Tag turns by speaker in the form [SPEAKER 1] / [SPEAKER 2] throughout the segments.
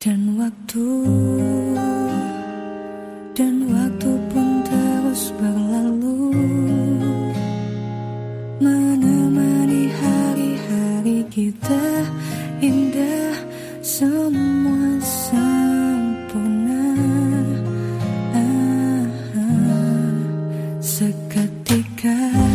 [SPEAKER 1] Dan waktu dan waktu pun terus berlalu menemani hari-hari kita indah semua sempurna ah, ah, seketika.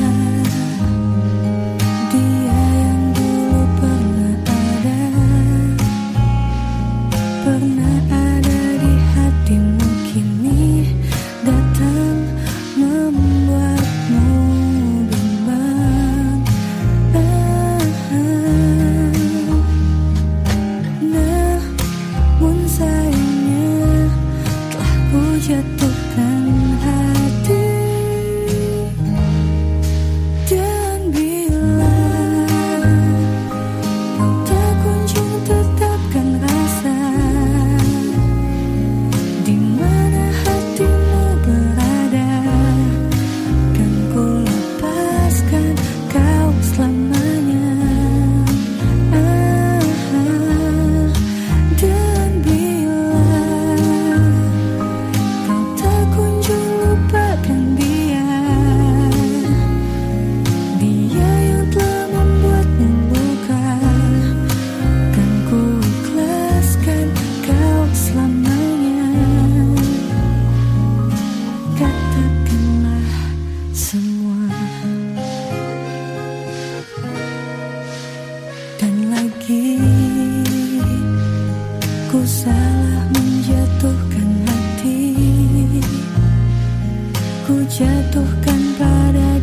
[SPEAKER 1] 却 menjatuhkan hati. Ku jatuhkan pada